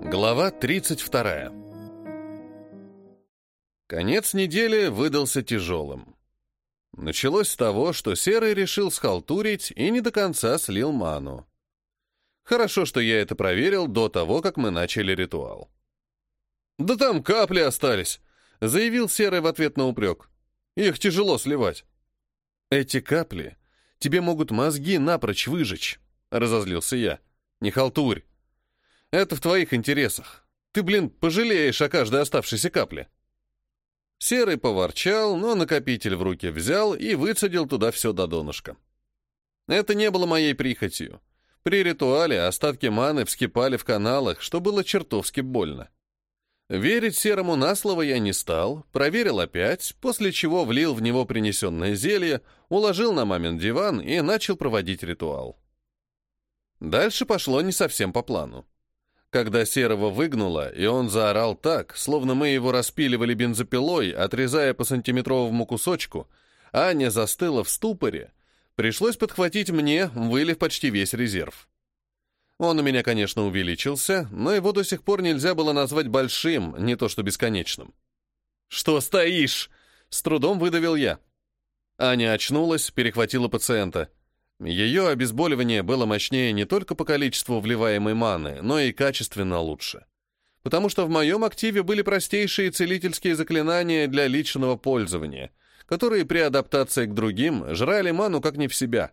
Глава 32. Конец недели выдался тяжелым. Началось с того, что Серый решил схалтурить и не до конца слил ману. Хорошо, что я это проверил до того, как мы начали ритуал. «Да там капли остались», — заявил Серый в ответ на упрек. «Их тяжело сливать». «Эти капли тебе могут мозги напрочь выжечь», — разозлился я. «Не халтурь. Это в твоих интересах. Ты, блин, пожалеешь о каждой оставшейся капле». Серый поворчал, но накопитель в руки взял и выцедил туда все до донышка. Это не было моей прихотью. При ритуале остатки маны вскипали в каналах, что было чертовски больно. Верить Серому на слово я не стал, проверил опять, после чего влил в него принесенное зелье, уложил на мамин диван и начал проводить ритуал. Дальше пошло не совсем по плану. Когда Серого выгнуло, и он заорал так, словно мы его распиливали бензопилой, отрезая по сантиметровому кусочку, Аня застыла в ступоре, пришлось подхватить мне, вылив почти весь резерв. Он у меня, конечно, увеличился, но его до сих пор нельзя было назвать большим, не то что бесконечным. «Что стоишь?» — с трудом выдавил я. Аня очнулась, перехватила пациента — ее обезболивание было мощнее не только по количеству вливаемой маны, но и качественно лучше. Потому что в моем активе были простейшие целительские заклинания для личного пользования, которые при адаптации к другим жрали ману как не в себя,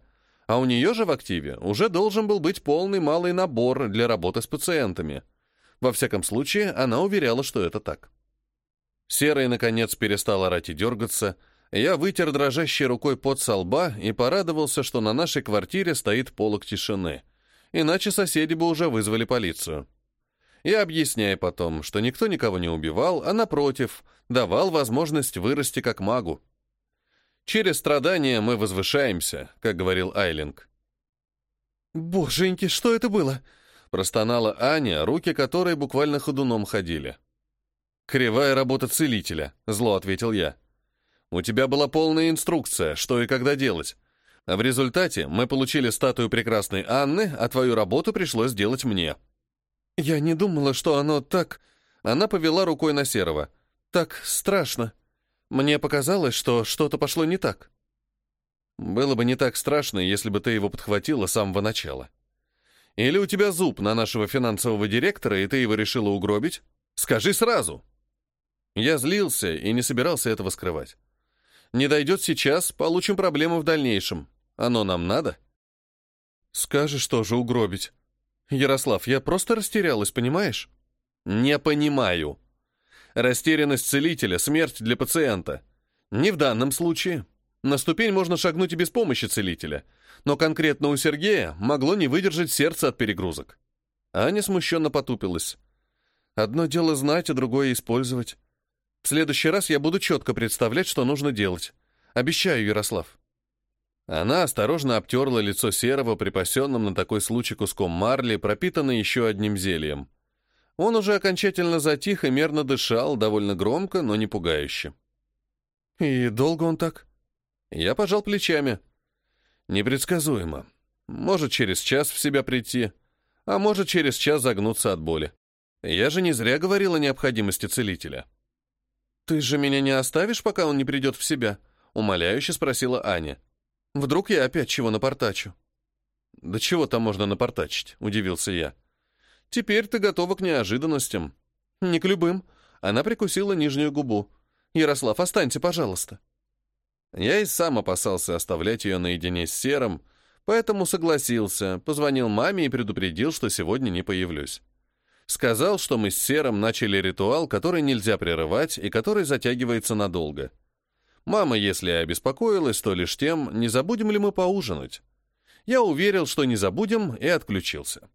а у нее же в активе уже должен был быть полный малый набор для работы с пациентами. Во всяком случае, она уверяла, что это так. Серый, наконец, перестал орать и дергаться, я вытер дрожащей рукой пот со лба и порадовался, что на нашей квартире стоит полок тишины. Иначе соседи бы уже вызвали полицию. И объясняя потом, что никто никого не убивал, а напротив, давал возможность вырасти как магу. Через страдания мы возвышаемся, как говорил Айлинг. «Боженьки, что это было?» Простонала Аня, руки которой буквально ходуном ходили. «Кривая работа целителя», — зло ответил я. У тебя была полная инструкция, что и когда делать. В результате мы получили статую прекрасной Анны, а твою работу пришлось делать мне». «Я не думала, что оно так...» Она повела рукой на Серого. «Так страшно. Мне показалось, что что-то пошло не так». «Было бы не так страшно, если бы ты его подхватила с самого начала. Или у тебя зуб на нашего финансового директора, и ты его решила угробить? Скажи сразу!» Я злился и не собирался этого скрывать. Не дойдет сейчас, получим проблемы в дальнейшем. Оно нам надо? Скажешь тоже угробить. Ярослав, я просто растерялась, понимаешь? Не понимаю. Растерянность целителя — смерть для пациента. Не в данном случае. На ступень можно шагнуть и без помощи целителя. Но конкретно у Сергея могло не выдержать сердце от перегрузок. Аня смущенно потупилась. Одно дело знать, а другое — использовать. В следующий раз я буду четко представлять, что нужно делать. Обещаю, Ярослав». Она осторожно обтерла лицо Серого, припасенным на такой случай куском марли, пропитанной еще одним зельем. Он уже окончательно затих и мерно дышал, довольно громко, но не пугающе. «И долго он так?» Я пожал плечами. «Непредсказуемо. Может, через час в себя прийти, а может, через час загнуться от боли. Я же не зря говорил о необходимости целителя». «Ты же меня не оставишь, пока он не придет в себя?» — умоляюще спросила Аня. «Вдруг я опять чего напортачу?» «Да чего там можно напортачить?» — удивился я. «Теперь ты готова к неожиданностям». «Не к любым». Она прикусила нижнюю губу. «Ярослав, останься, пожалуйста». Я и сам опасался оставлять ее наедине с Серым, поэтому согласился, позвонил маме и предупредил, что сегодня не появлюсь. Сказал, что мы с Серым начали ритуал, который нельзя прерывать и который затягивается надолго. Мама, если обеспокоилась, то лишь тем, не забудем ли мы поужинать. Я уверил, что не забудем, и отключился.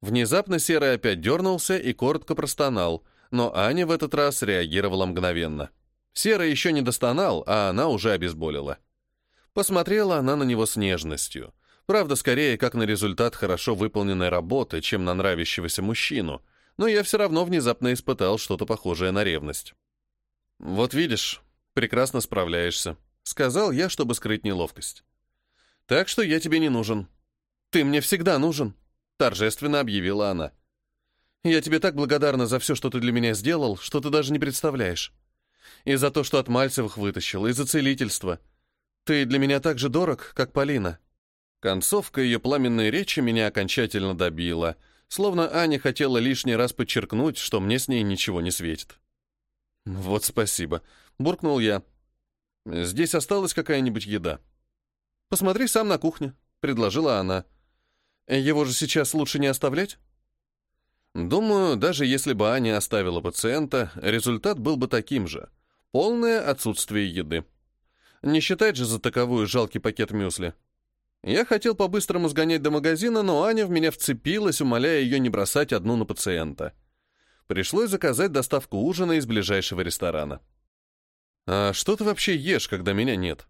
Внезапно Серый опять дернулся и коротко простонал, но Аня в этот раз реагировала мгновенно. Серый еще не достонал, а она уже обезболила. Посмотрела она на него с нежностью — Правда, скорее, как на результат хорошо выполненной работы, чем на нравящегося мужчину, но я все равно внезапно испытал что-то похожее на ревность. «Вот видишь, прекрасно справляешься», — сказал я, чтобы скрыть неловкость. «Так что я тебе не нужен». «Ты мне всегда нужен», — торжественно объявила она. Я тебе так благодарна за все, что ты для меня сделал, что ты даже не представляешь. И за то, что от Мальцевых вытащил, и за целительство. Ты для меня так же дорог, как Полина». Концовка ее пламенной речи меня окончательно добила, словно Аня хотела лишний раз подчеркнуть, что мне с ней ничего не светит. «Вот спасибо», — буркнул я. «Здесь осталась какая-нибудь еда?» «Посмотри сам на кухне», — предложила она. «Его же сейчас лучше не оставлять?» Думаю, даже если бы Аня оставила пациента, результат был бы таким же. Полное отсутствие еды. Не считать же за таковую жалкий пакет мюсли. Я хотел по-быстрому сгонять до магазина, но Аня в меня вцепилась, умоляя ее не бросать одну на пациента. Пришлось заказать доставку ужина из ближайшего ресторана. «А что ты вообще ешь, когда меня нет?»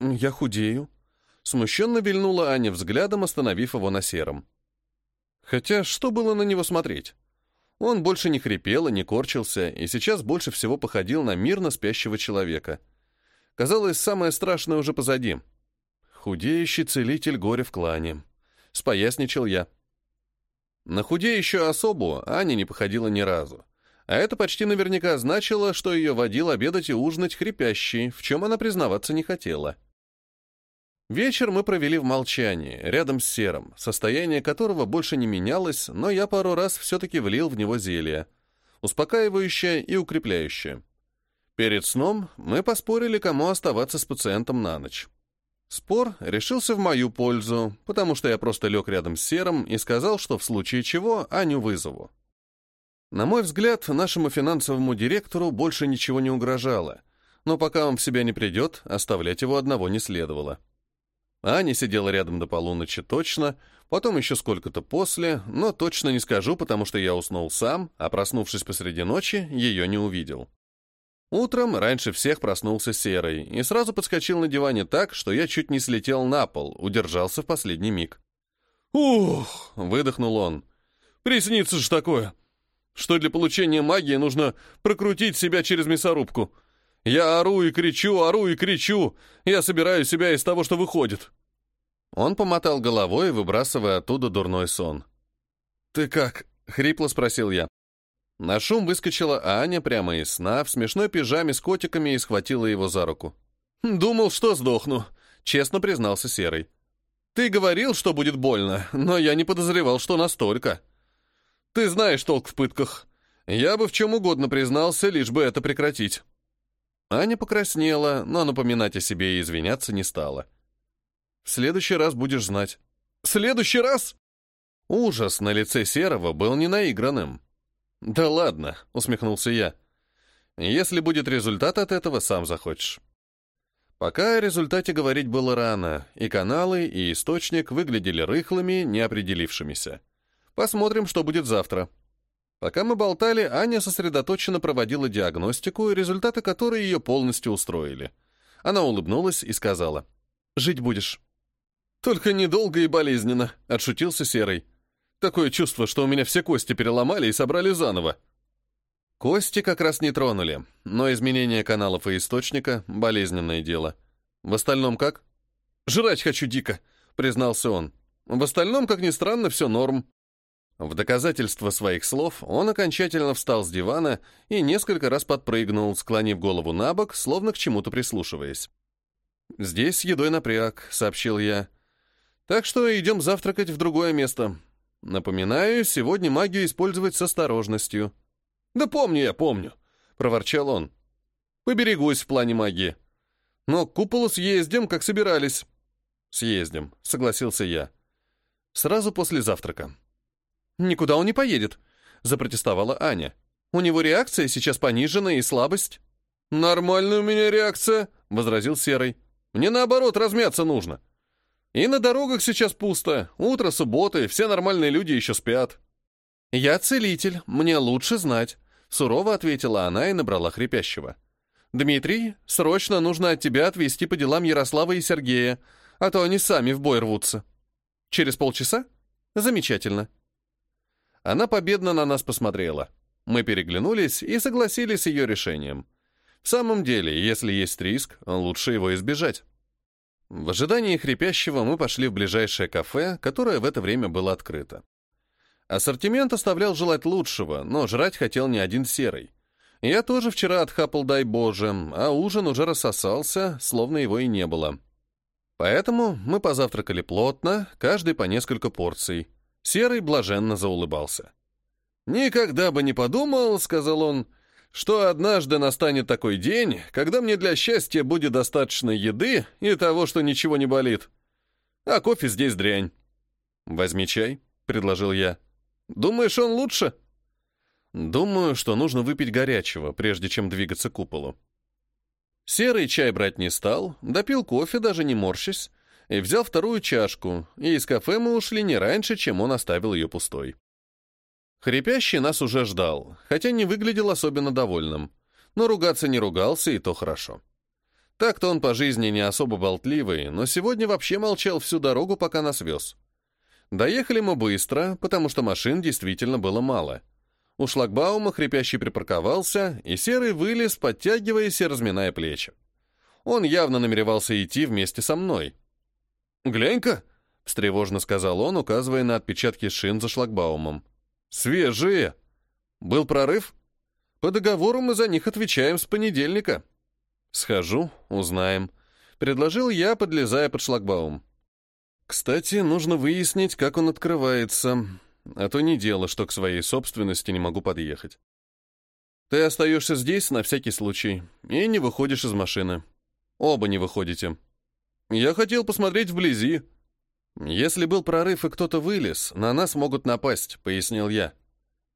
«Я худею», — смущенно вильнула Аня взглядом, остановив его на сером. Хотя что было на него смотреть? Он больше не хрипел и не корчился, и сейчас больше всего походил на мирно спящего человека. Казалось, самое страшное уже позади. Худеющий целитель горя в клане. Споясничал я. На худеющую особу Аня не походила ни разу. А это почти наверняка значило, что ее водил обедать и ужинать хрипящий, в чем она признаваться не хотела. — Вечер мы провели в молчании, рядом с Серым, состояние которого больше не менялось, но я пару раз все-таки влил в него зелье, успокаивающее и укрепляющее. Перед сном мы поспорили, кому оставаться с пациентом на ночь. Спор решился в мою пользу, потому что я просто лег рядом с Серым и сказал, что в случае чего Аню вызову. На мой взгляд, нашему финансовому директору больше ничего не угрожало, но пока он в себя не придет, оставлять его одного не следовало. Аня сидела рядом до полуночи точно, потом еще сколько-то после, но точно не скажу, потому что я уснул сам, а проснувшись посреди ночи, ее не увидел. Утром раньше всех проснулся Серый и сразу подскочил на диване так, что я чуть не слетел на пол, удержался в последний миг. «Ух!» — выдохнул он. «Приснится же такое! Что для получения магии нужно прокрутить себя через мясорубку!» Я ору и кричу, ору и кричу. Я собираю себя из того, что выходит. Он помотал головой, выбрасывая оттуда дурной сон. «Ты как?» — хрипло спросил я. На шум выскочила Аня прямо из сна в смешной пижаме с котиками и схватила его за руку. «Думал, что сдохну», — честно признался Серый. «Ты говорил, что будет больно, но я не подозревал, что настолько. Ты знаешь толк в пытках. Я бы в чем угодно признался, лишь бы это прекратить». Аня покраснела, но напоминать о себе и извиняться не стала. «В следующий раз будешь знать». «Следующий раз?» Ужас на лице Серого был не наигранным. «Да ладно», — усмехнулся я. «Если будет результат от этого, сам захочешь». Пока о результате говорить было рано, и каналы, и источник выглядели рыхлыми, неопределившимися. Посмотрим, что будет завтра. Пока мы болтали, Аня сосредоточенно проводила диагностику, результаты которой ее полностью устроили. Она улыбнулась и сказала, «Жить будешь». «Только недолго и болезненно», — отшутился Серый. «Такое чувство, что у меня все кости переломали и собрали заново». Кости как раз не тронули, но изменение каналов и источника — болезненное дело. В остальном как? «Жрать хочу дико», — признался он. «В остальном, как ни странно, все норм». В доказательство своих слов он окончательно встал с дивана и несколько раз подпрыгнул, склонив голову на бок, словно к чему-то прислушиваясь. «Здесь с едой напряг», — сообщил я. «Так что идем завтракать в другое место. Напоминаю, сегодня магию использовать с осторожностью». «Да помню я, помню», — проворчал он. «Поберегусь в плане магии. Но к куполу съездим, как собирались». «Съездим», — согласился я. «Сразу после завтрака». «Никуда он не поедет», — запротестовала Аня. «У него реакция сейчас понижена и слабость». «Нормальная у меня реакция», — возразил Серый. «Мне наоборот размяться нужно. И на дорогах сейчас пусто. Утро субботы, все нормальные люди еще спят». «Я целитель, мне лучше знать», — сурово ответила она и набрала хрипящего. «Дмитрий, срочно нужно от тебя отвезти по делам Ярослава и Сергея, а то они сами в бой рвутся. Через полчаса? Замечательно. Она победно на нас посмотрела. Мы переглянулись и согласились с ее решением. В самом деле, если есть риск, лучше его избежать. В ожидании хрипящего мы пошли в ближайшее кафе, которое в это время было открыто. Ассортимент оставлял желать лучшего, но жрать хотел не один серый. Я тоже вчера отхапал, дай боже, а ужин уже рассосался, словно его и не было. Поэтому мы позавтракали плотно, каждый по несколько порций. Серый блаженно заулыбался. «Никогда бы не подумал», — сказал он, — «что однажды настанет такой день, когда мне для счастья будет достаточно еды и того, что ничего не болит. А кофе здесь дрянь». «Возьми чай», — предложил я. Думаешь, он лучше? Думаю, что нужно выпить горячего, прежде чем двигаться к куполу. Серый чай брать не стал, допил кофе, даже не морщась, и взял вторую чашку, и из кафе мы ушли не раньше, чем он оставил ее пустой. Хрипящий нас уже ждал, хотя не выглядел особенно довольным. Но ругаться не ругался, и то хорошо. Так-то он по жизни не особо болтливый, но сегодня вообще молчал всю дорогу, пока нас вез. Доехали мы быстро, потому что машин действительно было мало. У шлагбаума хрипящий припарковался, и Серый вылез, подтягиваясь и разминая плечи. Он явно намеревался идти вместе со мной. «Глянь-ка!» — встревожно сказал он, указывая на отпечатки шин за шлагбаумом. «Свежие! Был прорыв? По договору мы за них отвечаем с понедельника». «Схожу, узнаем», — предложил я, подлезая под шлагбаум. Кстати, нужно выяснить, как он открывается, а то не дело, что к своей собственности не могу подъехать. Ты остаешься здесь на всякий случай и не выходишь из машины. Оба не выходите. Я хотел посмотреть вблизи. Если был прорыв и кто-то вылез, на нас могут напасть, пояснил я.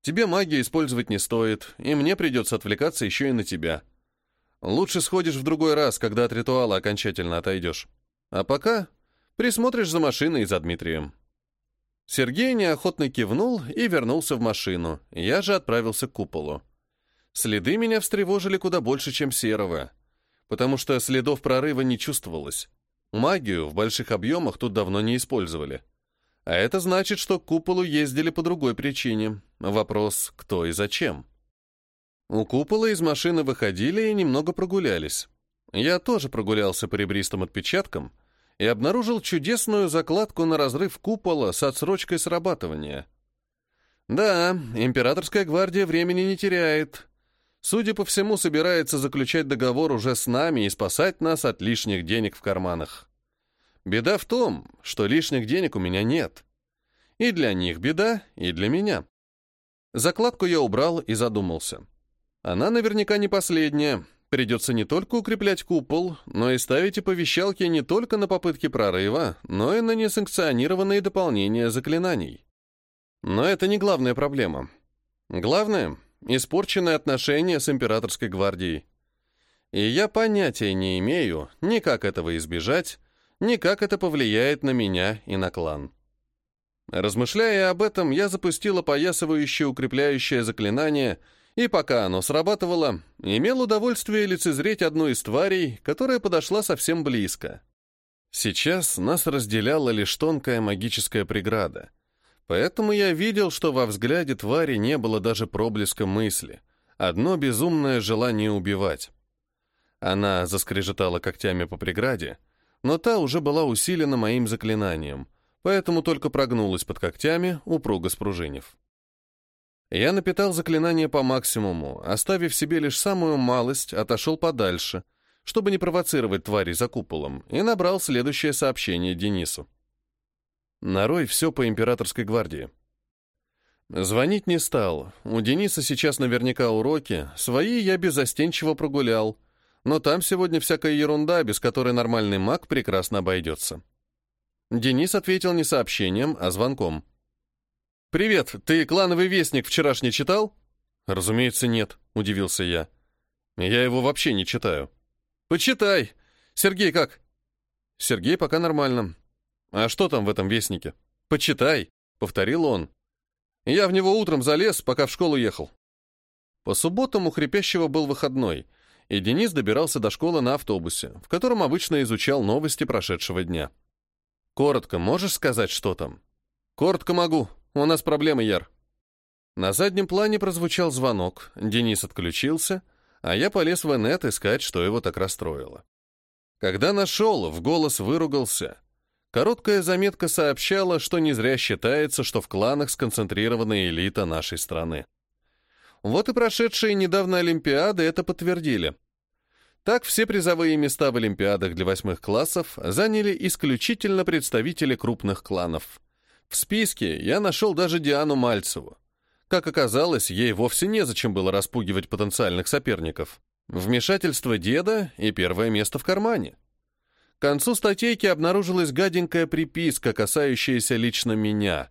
Тебе магию использовать не стоит, и мне придется отвлекаться еще и на тебя. Лучше сходишь в другой раз, когда от ритуала окончательно отойдешь. А пока Присмотришь за машиной и за Дмитрием». Сергей неохотно кивнул и вернулся в машину. Я же отправился к куполу. Следы меня встревожили куда больше, чем серого, потому что следов прорыва не чувствовалось. Магию в больших объемах тут давно не использовали. А это значит, что к куполу ездили по другой причине. Вопрос, кто и зачем. У купола из машины выходили и немного прогулялись. Я тоже прогулялся по ребристым отпечаткам, и обнаружил чудесную закладку на разрыв купола с отсрочкой срабатывания. Да, императорская гвардия времени не теряет. Судя по всему, собирается заключать договор уже с нами и спасать нас от лишних денег в карманах. Беда в том, что лишних денег у меня нет. И для них беда, и для меня. Закладку я убрал и задумался. Она наверняка не последняя, Придется не только укреплять купол, но и ставить оповещалки не только на попытки прорыва, но и на несанкционированные дополнения заклинаний. Но это не главная проблема. Главное — испорченные отношения с императорской гвардией. И я понятия не имею ни как этого избежать, ни как это повлияет на меня и на клан. Размышляя об этом, я запустил опоясывающее укрепляющее заклинание — и пока оно срабатывало, имел удовольствие лицезреть одну из тварей, которая подошла совсем близко. Сейчас нас разделяла лишь тонкая магическая преграда. Поэтому я видел, что во взгляде твари не было даже проблеска мысли. Одно безумное желание убивать. Она заскрежетала когтями по преграде, но та уже была усилена моим заклинанием, поэтому только прогнулась под когтями, упруго спружинив. Я напитал заклинание по максимуму, оставив себе лишь самую малость, отошел подальше, чтобы не провоцировать твари за куполом, и набрал следующее сообщение Денису. Нарой все по императорской гвардии. Звонить не стал. У Дениса сейчас наверняка уроки, свои я безостенчиво прогулял, но там сегодня всякая ерунда, без которой нормальный маг прекрасно обойдется. Денис ответил не сообщением, а звонком. «Привет, ты клановый вестник вчерашний читал?» «Разумеется, нет», — удивился я. «Я его вообще не читаю». «Почитай. Сергей как?» «Сергей пока нормально. А что там в этом вестнике?» «Почитай», — повторил он. «Я в него утром залез, пока в школу ехал». По субботам у Хрипящего был выходной, и Денис добирался до школы на автобусе, в котором обычно изучал новости прошедшего дня. «Коротко можешь сказать, что там?» «Коротко могу», у нас проблемы, Яр». На заднем плане прозвучал звонок, Денис отключился, а я полез в инет искать, что его так расстроило. Когда нашел, в голос выругался. Короткая заметка сообщала, что не зря считается, что в кланах сконцентрирована элита нашей страны. Вот и прошедшие недавно Олимпиады это подтвердили. Так все призовые места в Олимпиадах для восьмых классов заняли исключительно представители крупных кланов. В списке я нашел даже Диану Мальцеву. Как оказалось, ей вовсе незачем было распугивать потенциальных соперников. Вмешательство деда и первое место в кармане. К концу статейки обнаружилась гаденькая приписка, касающаяся лично меня.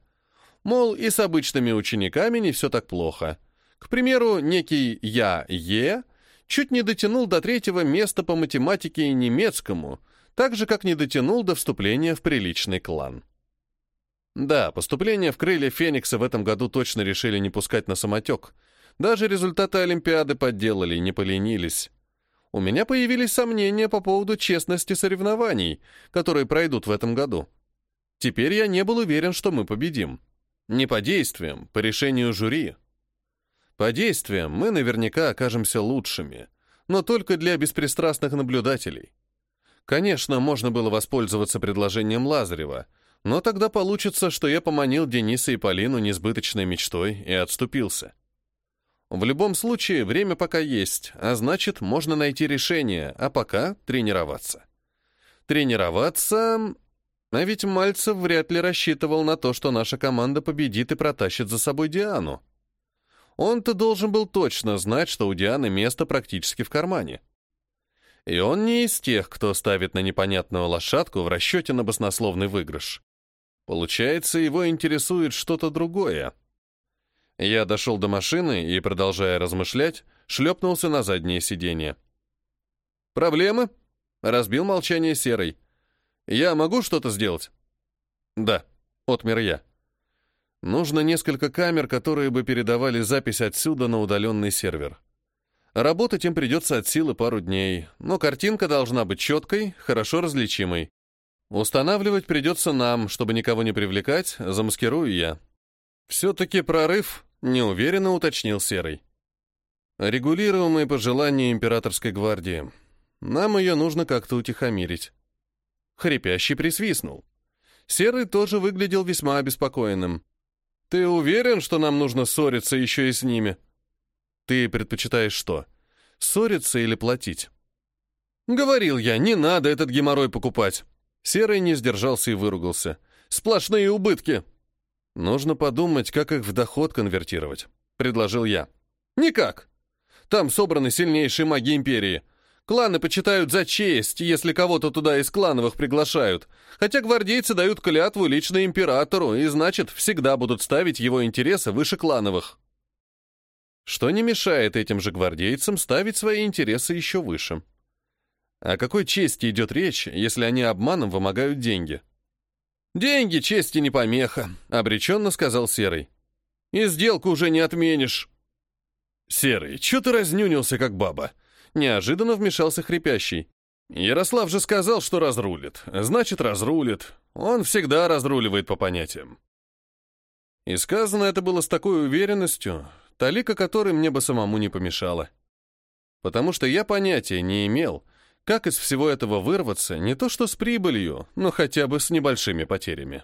Мол, и с обычными учениками не все так плохо. К примеру, некий «Я Е» чуть не дотянул до третьего места по математике и немецкому, так же, как не дотянул до вступления в приличный клан. Да, поступление в крылья Феникса в этом году точно решили не пускать на самотек. Даже результаты Олимпиады подделали, не поленились. У меня появились сомнения по поводу честности соревнований, которые пройдут в этом году. Теперь я не был уверен, что мы победим. Не по действиям, по решению жюри. По действиям мы наверняка окажемся лучшими, но только для беспристрастных наблюдателей. Конечно, можно было воспользоваться предложением Лазарева — но тогда получится, что я поманил Дениса и Полину несбыточной мечтой и отступился. В любом случае, время пока есть, а значит, можно найти решение, а пока тренироваться. Тренироваться... А ведь Мальцев вряд ли рассчитывал на то, что наша команда победит и протащит за собой Диану. Он-то должен был точно знать, что у Дианы место практически в кармане. И он не из тех, кто ставит на непонятную лошадку в расчете на баснословный выигрыш. Получается, его интересует что-то другое. Я дошел до машины и, продолжая размышлять, шлепнулся на заднее сиденье. «Проблемы?» — разбил молчание Серый. «Я могу что-то сделать?» «Да», — отмер я. «Нужно несколько камер, которые бы передавали запись отсюда на удаленный сервер. Работать им придется от силы пару дней, но картинка должна быть четкой, хорошо различимой. Устанавливать придется нам, чтобы никого не привлекать, замаскирую я. Все-таки прорыв, неуверенно уточнил Серый. Регулируемый по желанию императорской гвардии. Нам ее нужно как-то утихомирить. Хрипящий присвистнул. Серый тоже выглядел весьма обеспокоенным. «Ты уверен, что нам нужно ссориться еще и с ними?» «Ты предпочитаешь что? Ссориться или платить?» «Говорил я, не надо этот геморрой покупать. Серый не сдержался и выругался. «Сплошные убытки!» «Нужно подумать, как их в доход конвертировать», — предложил я. «Никак. Там собраны сильнейшие маги Империи. Кланы почитают за честь, если кого-то туда из клановых приглашают, хотя гвардейцы дают клятву лично императору, и значит, всегда будут ставить его интересы выше клановых». Что не мешает этим же гвардейцам ставить свои интересы еще выше. О какой чести идет речь, если они обманом вымогают деньги? «Деньги чести не помеха», — обреченно сказал Серый. «И сделку уже не отменишь». «Серый, чё ты разнюнился, как баба?» Неожиданно вмешался хрипящий. «Ярослав же сказал, что разрулит. Значит, разрулит. Он всегда разруливает по понятиям». И сказано это было с такой уверенностью, талика которой мне бы самому не помешала. Потому что я понятия не имел, как из всего этого вырваться, не то что с прибылью, но хотя бы с небольшими потерями?